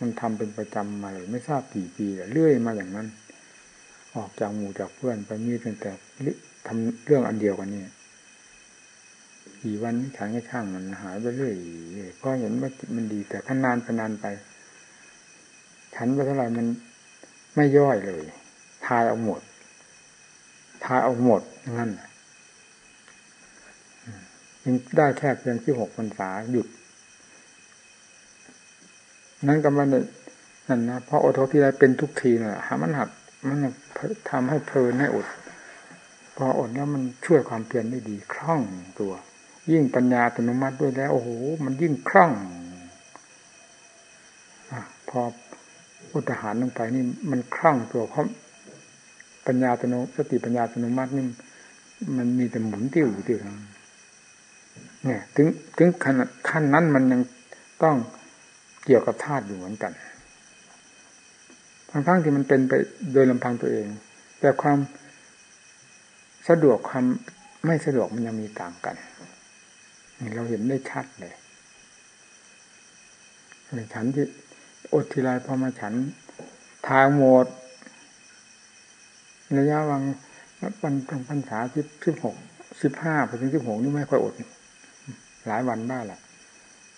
มันทำเป็นประจำมาเลยไม่ทราบกี่ปีเรื่อยมาอย่างนั้น ออกจากหมู่จากเพื่อนไปมีตั้งแต่ทำเรื่องอันเดียวกันนี่ กี่วันฉันก็ช่างมันหายไปเรื่อยก็เห็นว่ามันดี แต่ถ้านานไปนานไปฉันไปเท่าไหร่มันไม่ย่อยเลย ทายเอาหมด ทายเอาหมดงั้นยังได้แค่เพียงที่หกพรรษาหยุด นั้นก็มันนั่นนะเพราะโอโทที่ไรเป็นทุกทีนะหามันหักมันทำให้เพลินให้อด พออดแล้วมันช่วยความเพียรได้ดีคล่องตัว ยิ่งปัญญาอัตโนมัติด้วยแล้ว โอ้โห มันยิ่งคล่องอพออุทหารลงไปนี่มันคล่องตัวเพราะปัญญาตโนสติปัญญาตโนมัตินี่มันมีแต่หมุนติ้วติ้วเนี่ย ถึงถึงขั้นขั้นนั้นมันยังต้องเกี่ยวกับธาตุอยู่เหมือนกันทั้งๆที่มันเป็นไปโดยลำพังตัวเอง แต่ความสะดวกความไม่สะดวกมันยังมีต่างกัน เราเห็นได้ชัดเลยฉันที่อดทีไรพอมาฉัน ทางหมดระยะวังวันตรงพรรษาสิบสิบหกสิบห้าไปถึงสิบหกนี่ไม่ค่อยอด หลายวันได้แหละ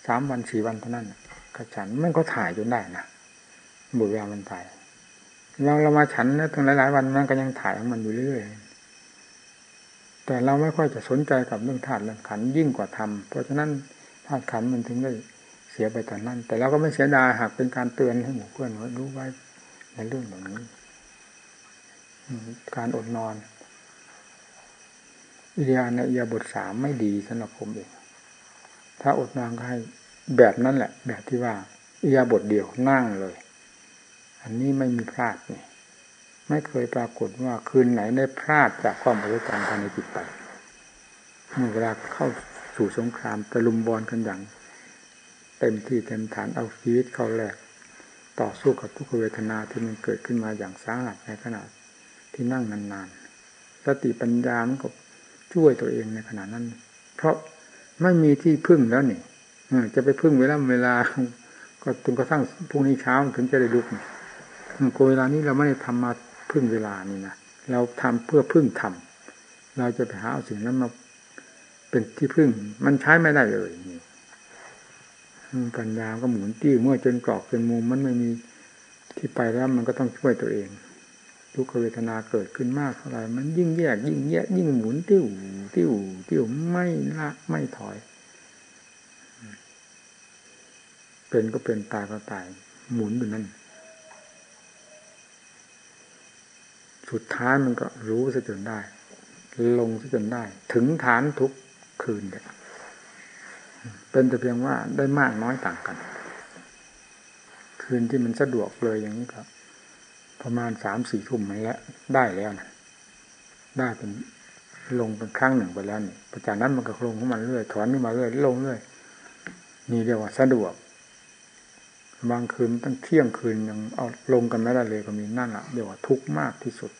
สามวันสี่วันเท่านั้นก็ฉันมันก็ถ่ายจนได้นะบุญเวลามันตายเราเรามาฉันนะตั้งหลายๆวันมันก็ยังถ่ายของมันอยู่เรื่อย แต่เราไม่ค่อยจะสนใจกับเรื่องธาตุเรื่องขันยิ่งกว่าธรรมเพราะฉะนั้นธาตุขันมันถึงได้เสียไปตอนนั้น แต่เราก็ไม่เสียดายหากเป็นการเตือนให้หมู่เพื่อนรู้ไว้ในเรื่องแบบนี้การอดนอนอิยาในยาบทสามไม่ดีสำหรับผมเองถ้าอดนอนก็ให้แบบนั้นแหละ แบบที่ว่าอิยาบทเดียวนั่งเลย อันนี้ไม่มีพลาดนี่ ไม่เคยปรากฏว่าคืนไหนได้พลาดจากความบริการภายในจิตไปเมื่อเวลาเข้าสู่สงครามตะลุมบอลกันอย่าง เต็มที่เต็มฐานเอาชีวิตเข้าแลกต่อสู้กับทุกขเวทนาที่มันเกิดขึ้นมาอย่างสาหัสในขณะที่นั่งนานๆสติปัญญามันก็ช่วยตัวเองในขณะนั้น เพราะไม่มีที่พึ่งแล้วนี่จะไปพึ่งเวลาเวลา ก็จนกระทั่งพรุ่งนี้เช้าถึงจะได้ลุกกเวลานี้เราไม่ได้ทำมา พึ่งเวลานี่นะเราทำเพื่อพึ่งทำเราจะไปหาเอาสิ่งนั้นมาเป็นที่พึ่ง มันใช้ไม่ได้เลยนี่ปัญญาก็หมุนติ้วเมื่อจนกรอกจนมุมมันไม่มีที่ไปแล้วมันก็ต้องช่วยตัวเองทุกขเวทนาเกิดขึ้นมากเท่าไหร่มันยิ่งแยก ยิ่งแยก ยิ่งหมุนติ้วติ้วติ้วไม่ละไม่ถอย เป็นก็เป็นตายก็ตาย หมุนอยู่นั่น สุดท้ายมันก็รู้ซะจนได้ ลงซะจนได้ ถึงฐานทุกคืนเลยเป็นแต่เพียงว่าได้มากน้อยต่างกัน คืนที่มันสะดวกเลยอย่างนี้ครับประมาณสามสี่ทุ่มมันแล้วได้แล้วนะได้เป็นลงเป็นครั้งหนึ่งไปแล้วนี่ประจากนั้นมันก็ลงของมันเรื่อยถอนขึ้นมาเรื่อยลงเรื่อยนี่เรียกว่าสะดวก บางคืนตั้งเที่ยงคืนยังเอาลงกันไม่ได้เลยก็มีนั่นแหละเรียวทุกข์มากที่สุด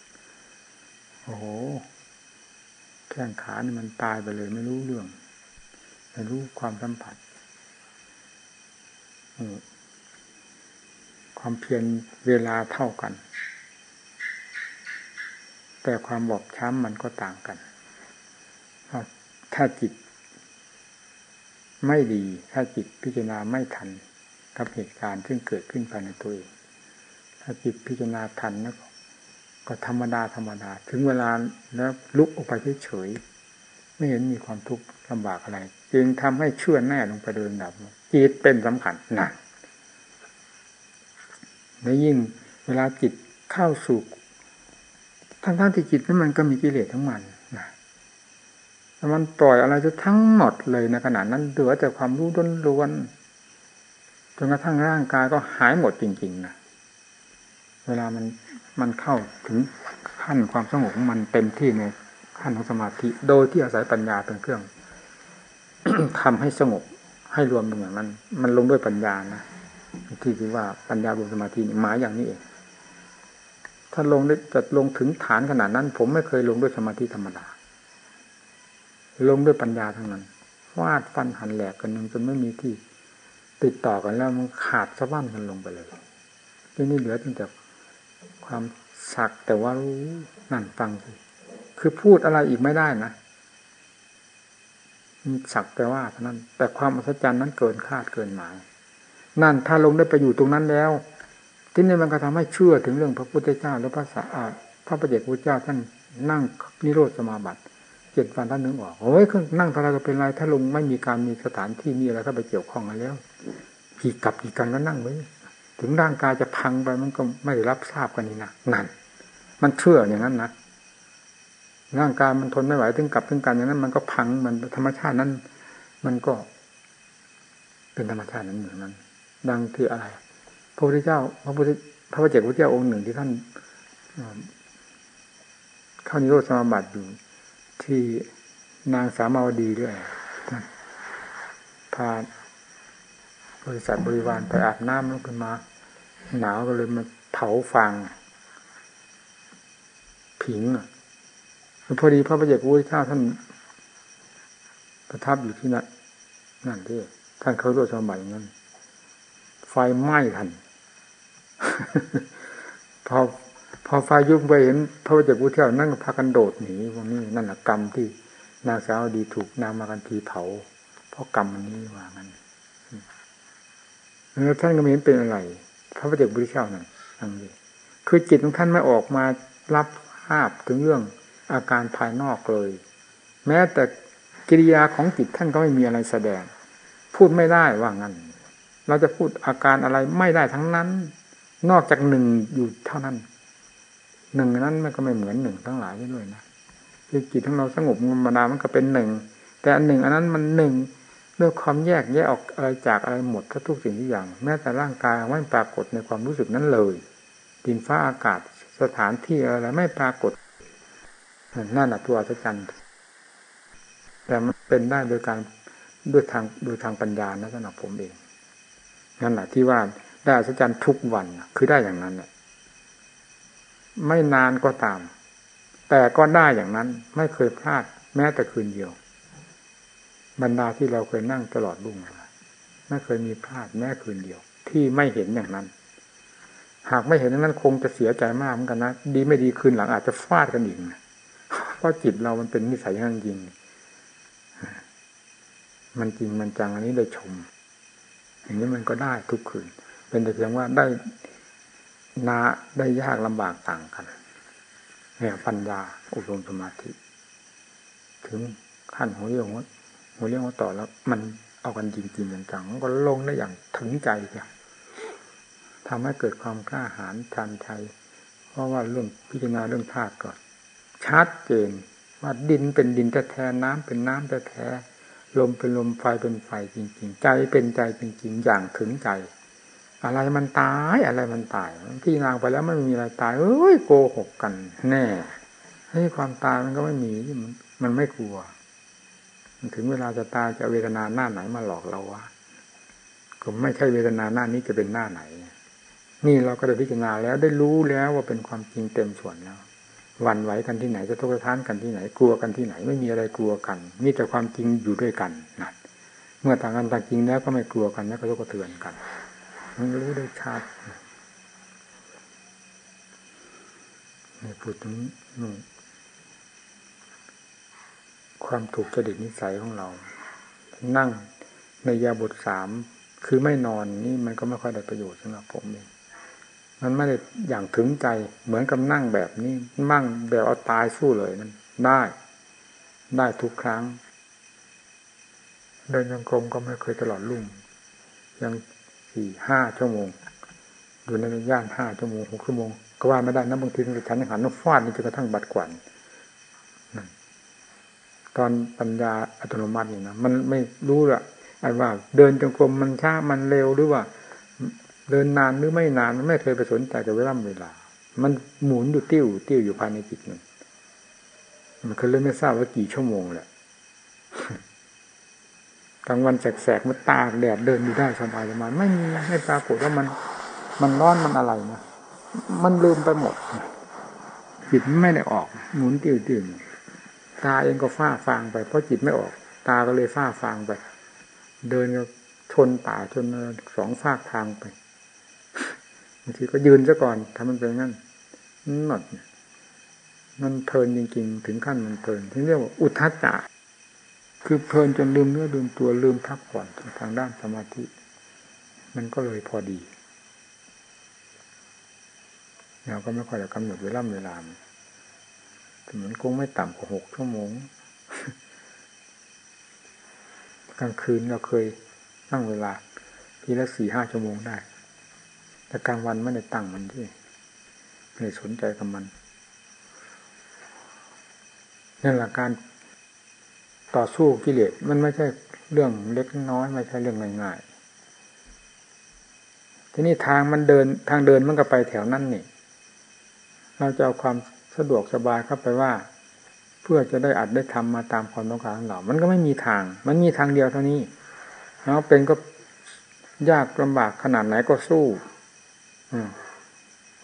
โอ้โหแข้งขานี่มันตายไปเลยไม่รู้เรื่องไม่รู้ความสัมผัสความเพียรเวลาเท่ากัน แต่ความบอบช้ำมันก็ต่างกันถ้าจิตไม่ดี ถ้าจิตพิจารณาไม่ทัน กับเหตุการณ์ซึ่งเกิดขึ้นภายในตัวเองถ้าจิตพิจารณาทันแล้วก็ธรรมดาธรรมดา ถึงเวลาแล้วลุกออกไปเฉยๆไม่เห็นมีความทุกข์ลำบากอะไร จึงทำให้เชื่อแน่ลงไปเดินดับจิตเป็นสำคัญนะและยิ่งเวลาจิตเข้าสู่ทั้งๆที่จิตนั้นมันก็มีกิเลสทั้งมันนะแต่มันปล่อยอะไรจะทั้งหมดเลยในขณะนั้นเหลือแต่ความรู้ล้วน จนกระทั่งร่างกายก็หายหมดจริงๆนะเวลามันมันเข้าถึงขั้นความสงบมันเต็มที่ในขั้นของสมาธิ โดยที่อาศัยปัญญาเป็นเครื่องทำให้สงบให้รวมเป็นอย่างนั้น มันลงด้วยปัญญานะที่ที่ว่าปัญญารวมสมาธิหมายอย่างนี้เองถ้าลงจะลงถึงฐานขนาดนั้น ผมไม่เคยลงด้วยสมาธิธรรมดา ลงด้วยปัญญาทั้งนั้นฟาดฟันหันแหลกกันหนึ่งจนไม่มีที่ ติดต่อกันแล้วมันขาดสะบั้นกันลงไปเลยทีนี้เหลือตั้งแต่ความสักแต่ว่ารู้นั่นฟังสิคือพูดอะไรอีกไม่ได้นะสักแต่ว่าเท่านั้น แต่ความอัศจรรย์นั้นเกินคาดเกินหมาย นั่นถ้าลงได้ไปอยู่ตรงนั้นแล้ว ที่นี่มันก็ทำให้เชื่อถึงเรื่องพระพุทธเจ้าและพระสาพระประเจกพุทธเจ้าท่านนั่งนิโรธสมาบัติเจ็ดวันท่านนึกออกโอ้ยนั่งเท่าไรก็เป็นไรถ้าลงไม่มีการมีสถานที่มีอะไรเข้าไปเกี่ยวข้องกันแล้ว กี่กับกี่กันก็นั่งไว้ ถึงร่างกายจะพังไปมันก็ไม่รับทราบกันนี่นะนั่น มันเชื่ออย่างนั้นนะร่างกายมันทนไม่ไหวถึงกับถึงกันอย่างนั้น มันก็พังมันธรรมชาตินั้น มันก็ เป็นธรรมชาตินั้นเหมือนนั้น ดังที่อะไรพระพุทธเจ้าพระพุทธพระพุทธเจ้าพระเจ้าองค์หนึ่งที่ท่านเข้านิโรธสมาบัติอยู่ ที่นางสามาวดีด้วยพา บริษัทบริวารไปอาบน้ำแล้วขึ้นมา หนาวก็เลยมาเผาฟางผิงพอดีพระประเจกพุทธเจ้าท่านประทับอยู่ที่นั่นนั่นที่ท่านเขาด้วยสมัยนั้น ไฟไหม้ทันพอพอไฟยุ่งไปเห็นพระเจ้าพุทธเจ้านั่งพากันโดดหนีพวกนี้นั่นแหละกรรมที่นางสาวดีถูกนางมากันทีเผา เพราะกรรมมันนี้ว่างั้น ท่านก็ไม่เห็นเป็นอะไร พระเจ้าพุทธเจ้านั่นนั่นเลยคือจิตของท่านไม่ออกมารับภาพถึงเรื่องอาการภายนอกเลย แม้แต่กิริยาของจิตท่านก็ไม่มีอะไรแสดง พูดไม่ได้ว่างั้น เราจะพูดอาการอะไรไม่ได้ทั้งนั้น นอกจากหนึ่งอยู่เท่านั้นหนึ่งนั้นมันก็ไม่เหมือนหนึ่งทั้งหลายด้วยนะคือจิตของเราสงบธรรมดามันก็เป็นหนึ่งแต่อันหนึ่ง อันนั้นมันหนึ่ง ด้วยความแยกแยกออกอะไรจากอะไรหมดทุกสิ่งทุกอย่าง แม้แต่ร่างกายไม่ปรากฏในความรู้สึกนั้นเลยดินฟ้าอากาศสถานที่อะไรไม่ปรากฏนั่นแหะตัวอัศจรรย์แต่มันเป็นได้โดยการด้วยทางโดยทางปัญญานะสำหรับผมเองนั่นแหละที่ว่าได้อัศจรรย์ทุกวันคือได้อย่างนั้นแหละไม่นานก็ตาม แต่ก็ได้อย่างนั้น ไม่เคยพลาด แม้แต่คืนเดียว บรรดาที่เราเคยนั่งตลอดรุ่งไม่เคยมีพลาดแม้คืนเดียว ที่ไม่เห็นอย่างนั้น หากไม่เห็นอย่างนั้นคงจะเสียใจมากเหมือนกันนะดีไม่ดีคืนหลังอาจจะฟาดกันอีกนะเพราะจิตเรามันเป็นนิสัยอย่างจริงมันจริงมันจังอันนี้ได้ชม อย่างนี้มันก็ได้ทุกคืน เป็นแต่เพียงว่าได้นาได้ยากลำบากต่างกันเนี่ยปัญญาอบรมสมาธิ ถึงขั้นหัวเรียวหัว หัวเรียวหัวต่อแล้ว มันเอากันจริงๆจังก็ลงได้อย่างถึงใจเนี่ยทำให้เกิดความกล้าหาญทันใจเพราะว่าเรื่องพิจารณาเรื่องธาตุก่อนชัดเจนว่าดินเป็นดินแท้ๆน้ำเป็นน้ำแท้ๆลมเป็นลมไฟเป็นไฟจริง ๆ ใจเป็นใจจริงๆอย่างถึงใจ อะไรมันตายอะไรมันตายพี่นางไปแล้วไม่มีอะไรตายเอ้ยโกหกกัน แน่ให้ความตายมันก็ไม่มีมันมันไม่กลัว ถึงเวลาจะตายจะเวทนาหน้าไหนมาหลอกเราวะก็ไม่ใช่เวทนาหน้านี้จะเป็นหน้าไหน นี่เราก็ได้พิจารณาแล้วได้รู้แล้วว่าเป็นความจริงเต็มส่วนแล้ววันไหวกันที่ไหนจะทุกข์ทานกันที่ไหนกลัวกันที่ไหน ไม่มีอะไรกลัวกันมีแต่ความจริงอยู่ด้วยกันนะเมื่อต่างกันต่างจริงแล้วก็ไม่กลัวกันแล้วก็ทุกข์เตือนกัน มันรู้ได้ชัดนี่พูดถึง ความถูกจริตนิสัยของเรา นั่งในยาบทสามคือไม่นอนนี่มันก็ไม่ค่อยได้ประโยชน์สำหรับผมเองมันไม่ได้อย่างถึงใจเหมือนกับนั่งแบบนี้มั่งแบบเอาตายสู้เลยนั้นได้ ได้ทุกครั้ง เดินยังกรมก็ไม่เคยตลอดลุ่งยังสี่ห้าชั่วโมงอยู่ในย่านห้าชั่วโมงหกชั่วโมงก็ว่าไม่ได้นะบางทีฉันหันน้ำฟาดนี่จนกระทั่งบัดกวน ตอนปัญญาอัตโนมัตินี่นะมันไม่รู้ละไอ้ว่า เดินจงกรมมันช้ามันเร็วหรือว่า เดินนานหรือไม่นานมันไม่เคยไปสนใจกับเวลาเวลา มันหมุนอยู่ติ้วติ้วอยู่ภายในจิตนึงมันเคยเลยไม่ทราบว่ากี่ชั่วโมงแหละกลางวันแสกๆมันตากแดดเดินอยู่ได้สบายประมาณไม่มีไม่ปรากฏว่ามันมันร้อนมันอะไรนะมันลืมไปหมดจิตไม่ได้ออก หมุนติ้วติ้ว ตาเองก็ฟ้าฟางไปเพราะจิตไม่ออก ตาก็เลยฟ้าฟางไป เดินก็ชนป่าชนสองฟากทางไปบางทีก็ยืนซะก่อนทำมันเป็นงั้นหนดมันเพลินจริงๆ ถึงขั้นมันเพลินที่เรียกว่าอุทธัจจะคือเพลินจนลืมเนื้อลืมตัวลืมพักผ่อนทางด้านสมาธิ มันก็เลยพอดีเราก็ไม่ค่อยจะกำหนดเวลาเวลาแต่ มันคงไม่ต่ำกว่าหกชั่วโมง กลางคืนเราเคยตั้งเวลา ทีละสี่ห้าชั่วโมงได้ แต่กลางวันไม่ได้ตั้งมันที่ไม่ได้สนใจกับมันนั่นแหละการต่อสู้กิเลสมันไม่ใช่เรื่องเล็กน้อยไม่ใช่เรื่องง่ายๆทีนี้ทางมันเดินทางเดินมันก็ไปแถวนั้นนี่ เราจะเอาความ สะดวกสบายเข้าไปว่า เพื่อจะได้อัดได้ทำมาตามความต้องการของเรา มันก็ไม่มีทาง มันมีทางเดียวเท่านี้แล้วเป็นก็ยากลำบากขนาดไหนก็สู้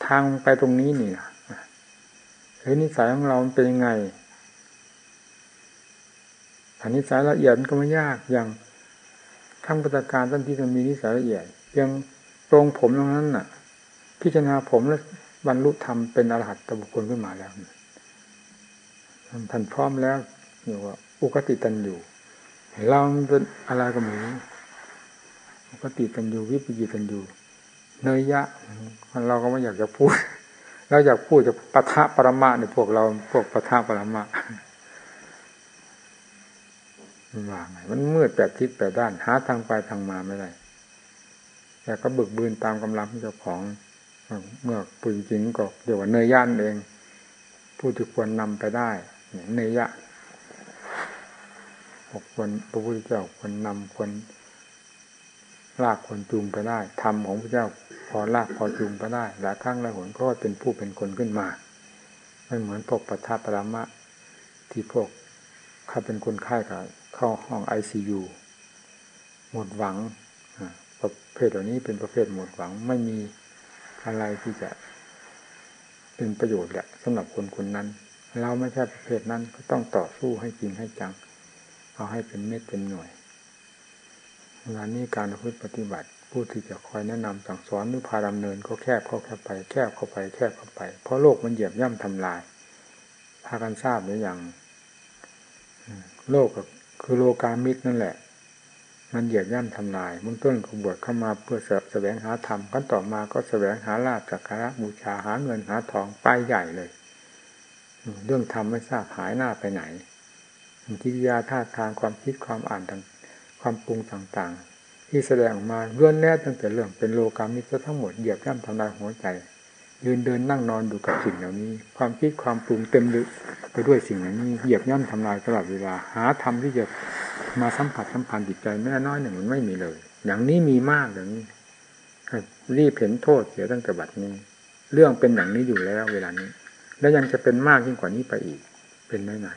ทางไปตรงนี้นี่เฮ้ยนิสัยของเราเป็นยังไงอันนิสัยละเอียดก็ไม่ยากอย่างทั้งปฏิการท่านที่จะมีนิสัยละเอียดยังตรงผมตรงนั้นน่ะ พิจารณาผมแล้ว บรรลุธรรมเป็นอรหัตตบุคคลขึ้นมาแล้วท่านพร้อมแล้วอยู่ว่าอุกติตันอยู่เราเป็นอะไรก็มีอุกติตันอยู่วิปยิตันอยู่เนยยะเราก็ไม่อยากจะพูดเราอยากพูดจะปะทะปรมาในพวกเราพวกปะทะปรมามันว่าไงมันมืดแปดทิศแปดด้าน หาทางไปทางมาไม่ได้แต่ก็บึกบืนตามกำลังของเจ้าของ เมื่อปืนจริงก็เดี๋ยวว่าเนยย่านเองผู้ที่ควรนำไปได้เนยยะควรพระพุทธเจ้าควรนำควรลากควรจูงไปได้ธรรมของพระเจ้าพอลากพอจูงไปได้หลายครั้งหลายหนก็เป็นผู้เป็นคนขึ้นมาไม่เหมือนพวกปัทภปรมะ ที่พวกเขาเป็นคนไข้กับเข้าห้องไอซียูหมดหวังประเภทเหล่านี้เป็นประเภทหมดหวังไม่มี อะไรที่จะเป็นประโยชน์แหละสำหรับคนคนนั้น เราไม่ใช่ประเภทนั้นก็ต้องต่อสู้ให้จริงให้จัง เอาให้เป็นเม็ดเป็นหน่วยงานนี้การพูดปฏิบัติผู้ที่จะคอยแนะนำสั่งสอนหรือพาดำเนินก็แคบเข้าแคบไปแคบเข้าไปแคบเข้าไป เพราะโลกมันเหยียบย่ำทำลาย พากันทราบหรือยังโลกก็คือโลกามิตรนั่นแหละ มันเหยียบย่ำทำลายมึงต้นก็บวชเข้ามาเพื่อแสวงหาธรรมขั้นต่อมาก็แสวงหาลาบจากการบูชาหาเงินหาทองไปใหญ่เลย เรื่องธรรมไม่ทราบหายหน้าไปไหนกิริยาท่าทางความคิดความอ่านต่างความปรุงต่างๆ ที่แสดงออกมาล้วนแน่ตั้งแต่เรื่องเป็นโลกามิตรทั้งหมดเหยียบย่ำทำลายหัวใจ ยืนเดินนั่งนอนดูกับสิ่งเหล่านี้ ความคิดความปรุงเต็มลึกไปด้วยสิ่งเหล่านี้เหยียบย่ำทำลายตลอดเวลาหาธรรมที่จะ มาสัมผัสสัมพันธ์จิตใจแม่น้อยหนึ่งมันไม่มีเลย อย่างนี้มีมากอย่างนี้รีบเห็นโทษเสียตั้งแต่บัดนี้ เรื่องเป็นอย่างนี้อยู่แล้วเวลานี้ และยังจะเป็นมากยิ่งกว่านี้ไปอีก เป็นไหน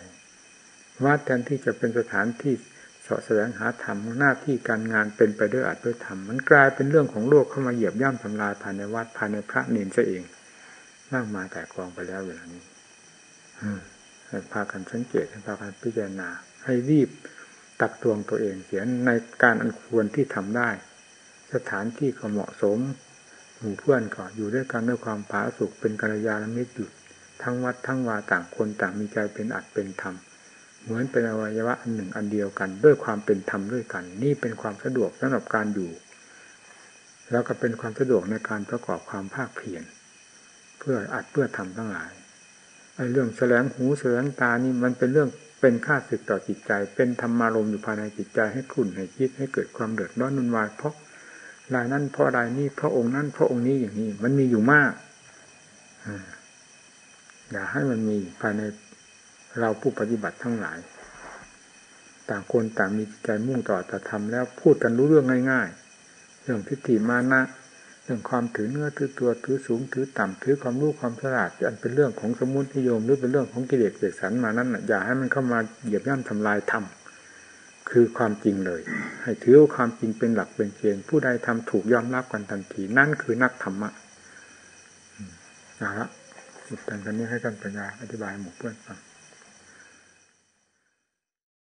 ว่าแทนที่จะเป็นสถานที่สาะแสวงหาธรรมหน้าที่การงานเป็นไปด้วยอัดด้วยธรรมมันกลายเป็นเรื่องของโลกเข้ามาเหยียบย่ำทำลายภายในวัดภายในพระเนรซะเองมากมายแต่กองไปแล้วเวลานี้ให้พากันสังเกตให้พากันพิจารณาให้รีบ ตักตวงตัวเองเสียในการอันควรที่ทำได้ สถานที่ก็เหมาะสมหมู่เพื่อนก็อยู่ด้วยกันด้วยความผาสุกเป็นกัลยาณมิตรอยู่ทั้งวัดทั้งวาต่างคนต่างมีใจเป็นอัดเป็นธรรมเหมือนเป็นอวัยวะอันหนึ่งอันเดียวกัน ด้วยความเป็นธรรมด้วยกัน นี่เป็นความสะดวกสำหรับการอยู่ แล้วก็เป็นความสะดวกในการประกอบความภาคเพียรเพื่ออัดเพื่อทำทั้งหลายไอ้เรื่องแสลงหูแสลงตานี่มันเป็นเรื่อง เป็นค่าศึกต่อจิตใจ เป็นธรรมารมอยู่ภายในจิตใจให้ขุ่นให้คิดให้เกิดความเดือดร้อนนุนวายเพราะรายนั้นเพราะรายนี้เพราะองค์นั้นเพราะองค์นี้อย่างนี้ มันมีอยู่มากอย่าให้มันมีภายในเราผู้ปฏิบัติทั้งหลาย ต่างคนต่างมีใจมุ่งต่อแต่ทำแล้วพูดกันรู้เรื่องง่าย ๆ เรื่องทิฏฐิมานะ เรื่องความถือเนื้อถือตัวถือสูงถือต่ำถือความรู้ความฉลาดอันเป็นเรื่องของสมุตินิยมหรือเป็นเรื่องของกิเลสเสกสรรมานั้นอย่าให้มันเข้ามาเหยียบย่ำทำลายธรรมคือความจริงเลย ให้ถือความจริงเป็นหลักเป็นเกณฑ์ผู้ใดทำถูกยอมรับกันทันทีนั่นคือนักธรรมะนะฮะสุดท้ายกันนี้ให้ท่านปัญญาอธิบายหมู่เพื่อนฟัง